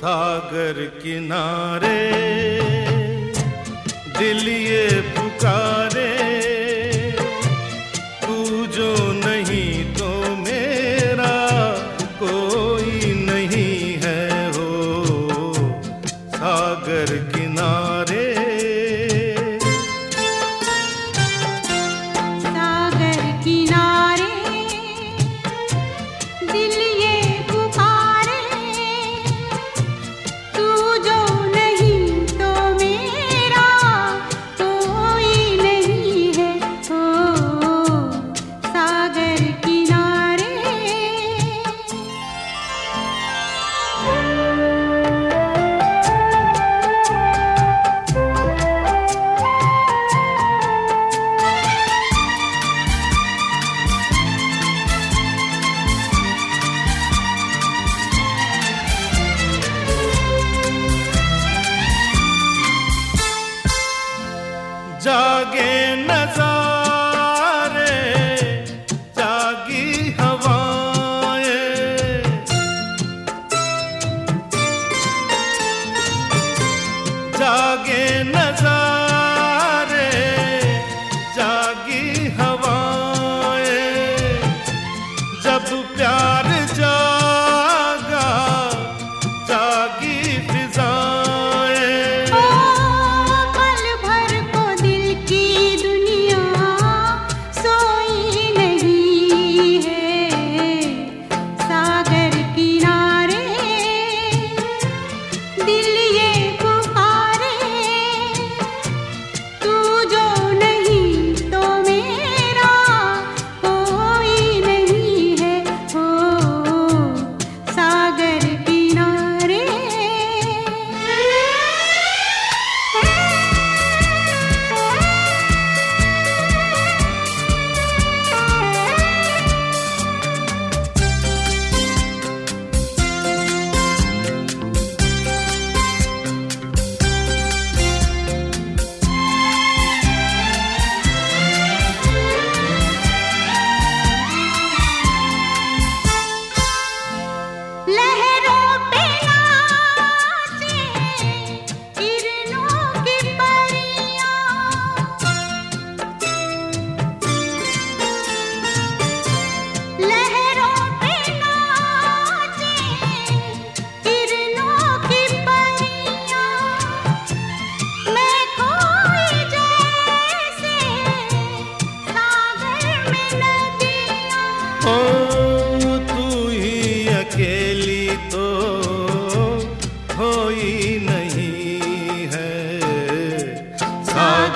सागर किनारे, दिल ये पुकारे। तू जो नहीं तो मेरा कोई नहीं है हो। सागर किनारे। सागर किनारे। जागे नजारे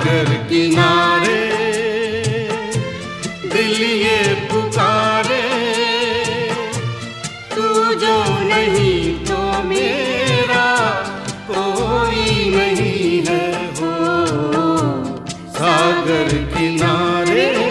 सागर किनारे, दिल ये पुकारे। तू जो नहीं तो मेरा कोई नहीं है। हो सागर किनारे।